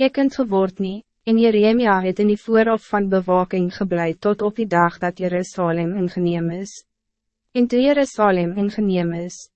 jy kunt geword nie, en Jeremia het in die vooraf van bewaking gebleid tot op die dag dat Jerusalem ingeneem is. En toe Jerusalem ingeneem is,